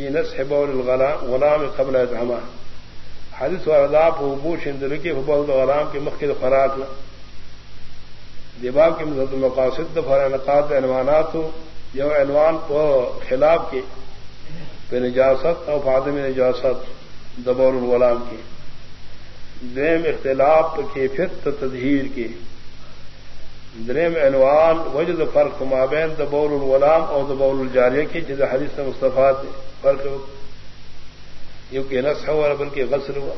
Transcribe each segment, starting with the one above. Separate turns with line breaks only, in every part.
فی نصب غلام قبل اطعامہ حدیث ورداپ ابو شندر کی حبول غلام کے مخل خوراک دباب کی مدد المقاصد فر انقاد عنوانات یو عنوان کو خلاف کے پہ نجاست اور فادم نجاست دبول الغلام کی دیم اختلاف کے فت تدہیر کی دریم عنوان، وجد فرق مابین دبول الغلام اور دبول الجاریہ کی جد حدیث مصطفیٰ فرق یوں کہ نس ہوا بلکہ غسل ہوا۔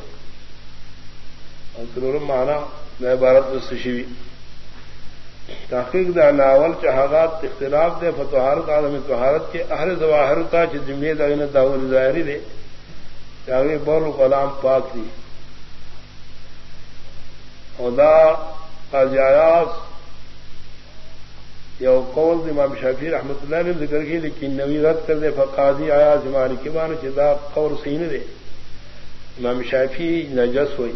اور مانا میں بھارت سشیوی تحقیق دا ناول چہاغات اختلاف دے فتوحارت عالم تہارت کے اہر ظواہر کا جمعی دین داول ظاہری دے۔ چاہے بول غلام پاک دی۔ ادا قاضی آیاس یا قول امام شافی رحمت اللہ نے ذکر کی لیکن نوی رد کر دے، فقاضی آیا زمانی کے بان چدا قور سین دے امام شافی نجس ہوئی۔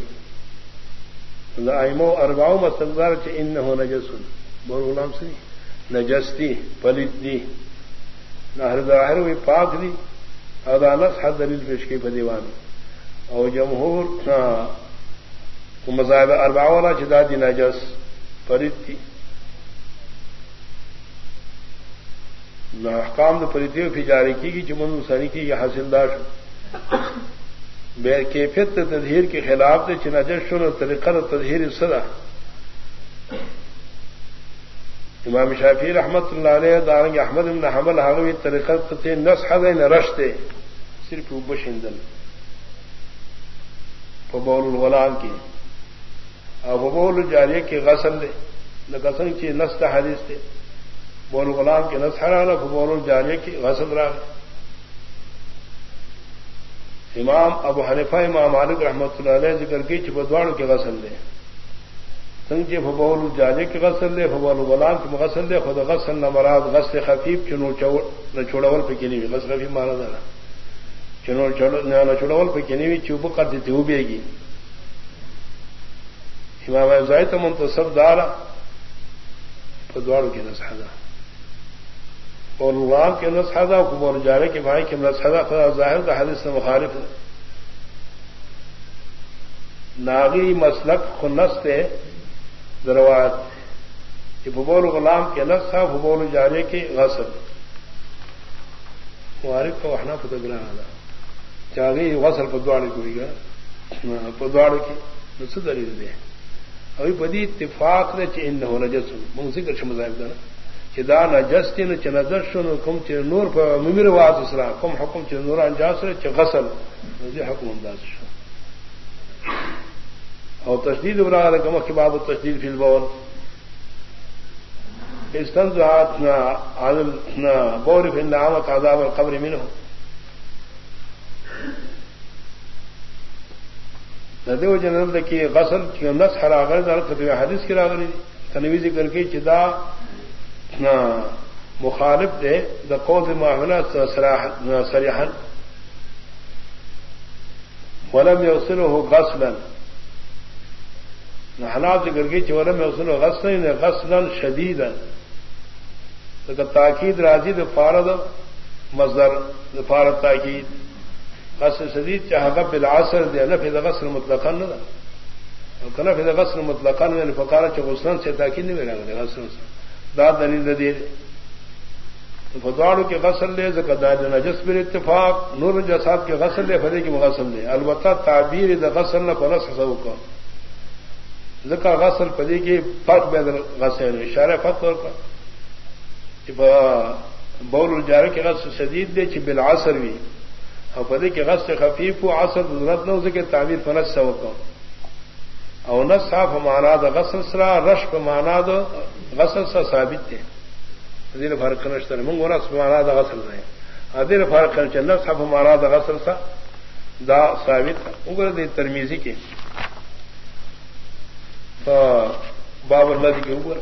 آئمو ارباؤ مسلدار مطلب چ ان ہو نجس ہوئی۔ بور غلام سے نجس دی پلت دی۔ نہ ظاہر ہوئی، پاک دی۔ عدالت حد دلیل پیش کی بدیوان اور جمہور ہاں، مذاہب اربا والا چدا دی نجس پلت دی۔ احکام تو پریتوں کی جاری کی گی جمن سنی کی یہ حاصلدار بے کیفیت تدہیر کے خلاف چنا جشن اور طریقہ تدہیر صدا امام شافی رحمت اللہ علیہ دارنگ احمد ابن حمل حاوی ہاں طریقہ نس حد نہ رشتے صرف بشندن فبول الغلام کی. اور فبول جاریہ کی غسل دے. نہ غسل کی نس حدیث دے. بول غلام کے نسحرا بول جانے کی غسل راگ امام ابو حنفا امام مالک رحمۃ اللہ علیہ ذکر کی چپدواڑ کے غسل دے۔ سنجے فبول جانے کی غسل دے فبول غلام کی غسل دے، خود غسل نہ مراد غسل خفیف، چنو نہ چھوڑول پہ کنی ہوئی غسل خفیف مارا دانا چنو نہ چھوڑول پہ کنی ہوئی چوب کر دیتی ہوبے گی امام زائد منتصب دارا فدواڑ کی نسحدہ اور غلام کے اندر سادہ کو جا رہے کہ بھائی کے اندر سادہ خدا ظاہر کا حدیث سے مخالف ہے۔ ناغی مسلک خنس تھے دروات کہ بھبول غلام کے نس تھا بھبول جارے کی غسل۔ مخالف کو وہاں پتگرا چاہیے غسل پدواڑے کو گا پدواڑ کی نس دلیل دے۔ ابھی بدی اتفاق نے چین نہ ہونا جسم منسی کر شمزائب دانا چدا نجستی نہ چ نظر شنو، کم چ نور پر ممر واز اسرا کم حکم چ نور انجاس رے چ غسل یہ حکم انداز شو. اور تشدید برا کم کی باب تشدید فی البول. استنزعات نا عادل نا بور فی النعامت عذاب القبر منه ندیو جنرل کی غسل کی نس حراغر در حدیث کی راغلی تنوی ذکر کی چدا مخالف دے، دا قول معاملہ سریحن ولم یوسل ہو غسلن حالات ذکر کی ولم یوسل ہو غسل غسلن شدیدن تاکید راضی د فارد مزدر فارد تاکید. غسل شدید چاہ گب بالعصر دے نفی دا غسل مطلقن دا نفی دا غسل مطلقن یعنی فقارا چا غسلن سے تاکید نہیں ملا غسل سے. دا دلیل دے فدواڑو کے غسل لے زکدار نجس پر اتفاق، نور جساب کے غسل لے فدے کی مغسل لے البتہ تعبیر دا غسل نہ فرس حسو کا ذکر غسل پدی کی فرق بے غسل اشارہ فرق طور پر بول الجارے کے غسل شدید دے چی بالعصر بھی اور پدے کے غسل خفیف و عصر ضرورت نہ ہو سکے تعبیر فرس سو کا او نہ صاف مانا دا غسل سرا رش مانا دا غسل سا ثابت تھے ادیر فرق نشتر منگ و مانا دا غسل رہے ادیر فرق نہ صاف مانا دا غسل سا دا ثابت اگر دی ترمیزی کے بابر ندی کے اوپر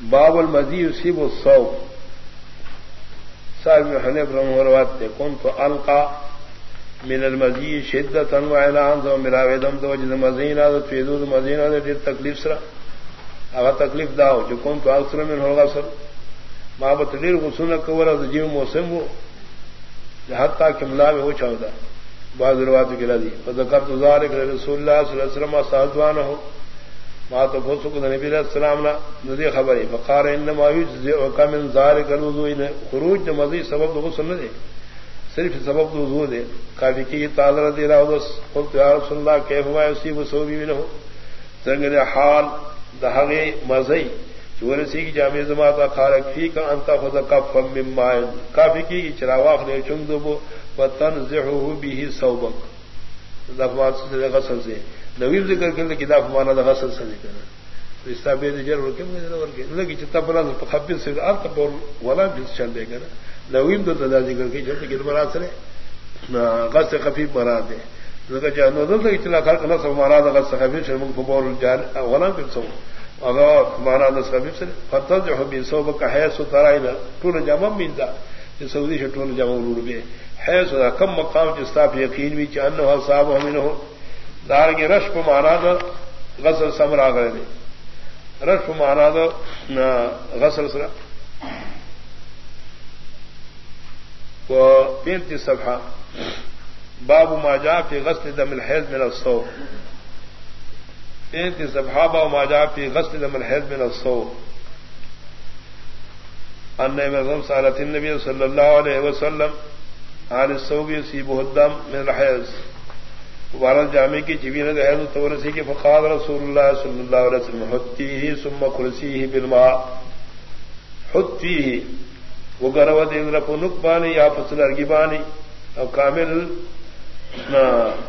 باب المزی اسی وہ سو صاحب حنے برہم وروات تے کون تو القا من المزی شدت و اعلان دو میرا ویدم دو جن مزین اد فیدو مزین اد دیر تکلیف سرا۔ اگر تکلیف دا ہو جو کون تو اکثر میں ہوگا سر ماں بتلیر کو سن کور جیو موسم وہ حد تک ملا میں وہ چاہتا بعض روایت کی ردی فذکر تو رسول اللہ صلی اللہ علیہ وسلم سازوان ہو۔ ما تو بہت سکو نبی علیہ السلام نا ندی خبر فقار انما یجزئک من ذالک الوضوء خروج مزید سبب تو غسل دے۔ صرف سبب تو وضو دے۔ کافی کی تعالی رضی اللہ عنہ قلت یا رسول اللہ، کیف ما یصيب سوبی منه؟ سنگ حال دہگے مزئی چور سی کی جامع زما تا خارق فی کا انت خذ کف من ماء کافی کی چراواخ نے چم دو وتنزعه به ثوبك دفعات سے غسل سے۔ نویم ذکر کر کہ دفع مانا دا غسل سے ذکر تو اس جر کے کے۔ لگی چتا سے ارت بول ولا جس چل دے گا ذکر کی، جب غسل خفیف لگا جانو کنا سب غسل خفیف جان ولا سو۔ اگر مانا دا خفیف سو کا ہے، سو ترائنا تو سعودی شٹون گئے ہے۔ کم مقام چستاف یقین بھی چان ہو صاحب ہمیں ہو۔ دار کے رشپ مانا تو غسل سمرا گئے نے رشپ مانا تو غسل سرا۔ پینتی صفحہ، باب ماجا فی غسل دم الحیض من الصو پینتی صفحہ، باب ماجا فی غسل دم الحیض من الصو ان سالت النبی صلی اللہ علیہ وسلم آن السوگی سی بہدم من الحیض۔ مبارک جامع کی جبی نے گئے تو رسی کے فقاد رسول اللہ صلی اللہ علیہ وسلم حتی ہی سم کرسی ہی بلما حتی ہی وہ گرو دین رف نک بانی یا فصل ارگی بانی اب کامل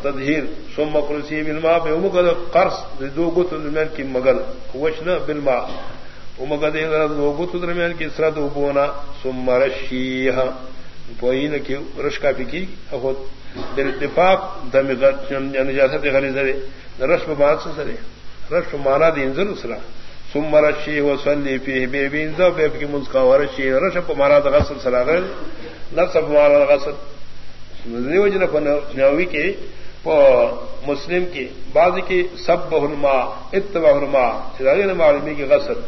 تدہیر سم کرسی بلما بے امگد قرص دو گت درمیان کی مگل وشن بلما امگد دو گت درمیان کی سرد ابونا سم رشیہ پوئی کی رش کا پکی دل اتفاق نجاست غلی زرے رشم بات سے سرے رشم مانا دین ضرور سرا سم رشی و سلی فی بے بین دو بے کی منسکا و رشی. رشم مانا دا غسل سرا غیر نفس مانا دا غسل دیو جن نوی کے مسلم کی بعض کی سب بہنما اتبا ہنما چراغی نے معلومی کی غسل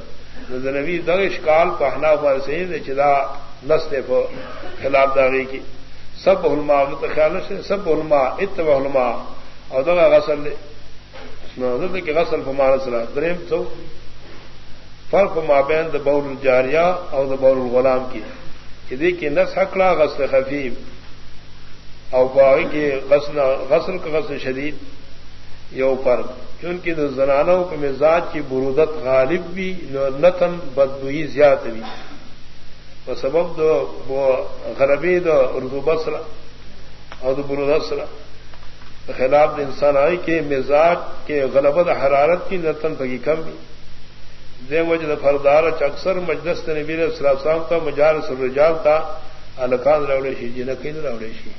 نبی دغش کال پہنا ہوا سے چدا نس نے خلاف داغی کی. سب علماء خیال سے سب علماء اتبع علماء. اور دغا غسل لے. غسل فمان سلا. دریم تو، فرق مابین دا بول الجاریہ اور دا بول الغلام کی. کہ دیکھیے نس حقلا غسل خفیف او باغی کے غسل غسل کا غسل شدید. یو فرق کیونکہ دا زنانوں کے مزاج کی برودت غالب بھی، نتن بدبوئی زیادہ بھی. سبب دو غربی دو اردو بسرا اور دو برو دسرا خلاف انسان آئی کے مزاج کے غلبت حرارت کی نتن پکی کم بھی دے وجہ فردار اکثر مجلس نبی علیہ السلام کا مجار سرجال تھا الکان راوڑے شی جی نقین راوڑے شی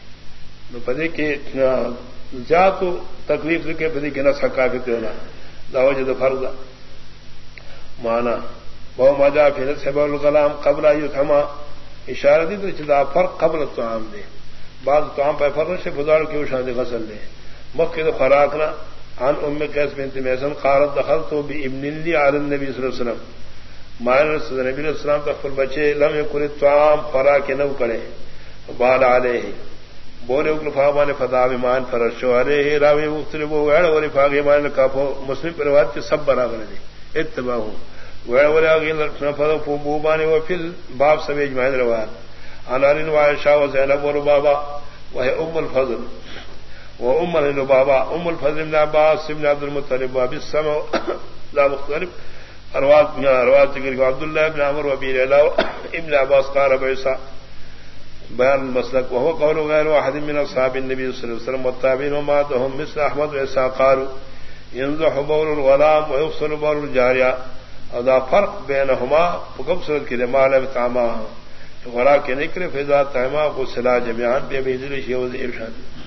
نو پدے کے زیاد تکلیف کے پدے کے نہ سکا بھی کرنا دا وجہ فرض مانا بہو مجا پھر سے بول کلام قبل آئی تھما اشارہ دی تو چدا فرق قبل تو عام دے بعض تو عام پہ فرق سے فضال کی شان دے غسل دے. مکہ تو خوراک نہ عن ام قیس بنت میسن قالت دخلت تو بھی ابن لی علی النبی صلی اللہ علیہ وسلم. مائر نبی علیہ السلام تک فل بچے، لم یکن طعام خوراک نو کرے. بال علیہ. بولے اکل فامان فدا ایمان فرشو علیہ راوی مختلف ویڑ اور فاغ ایمان کافو، مسلم پر روایت کے سب برابر دے. اتباع ہوں بوبانے باب سمیج مہندر انارن وائشا و زینب بابا وہ ام الفضل۔ وہ ام البابا ام الفضل ابن عباس ابن عبد المطلب لا مختلف۔ ذکر کو ابن عمر ابن عباس قال بیسا۔ بیان المسلک وهو قول واحد من اصحاب النبي وسلم وما مثل احمد وعيسى قالوا ينزح بول الغلام ويفصل بول الجاريه ادا فرق بین ہما حکم صورت کے مال تاما غرا کے نکلے فضا تہما کو سلا جمیان بے بے ارشاد۔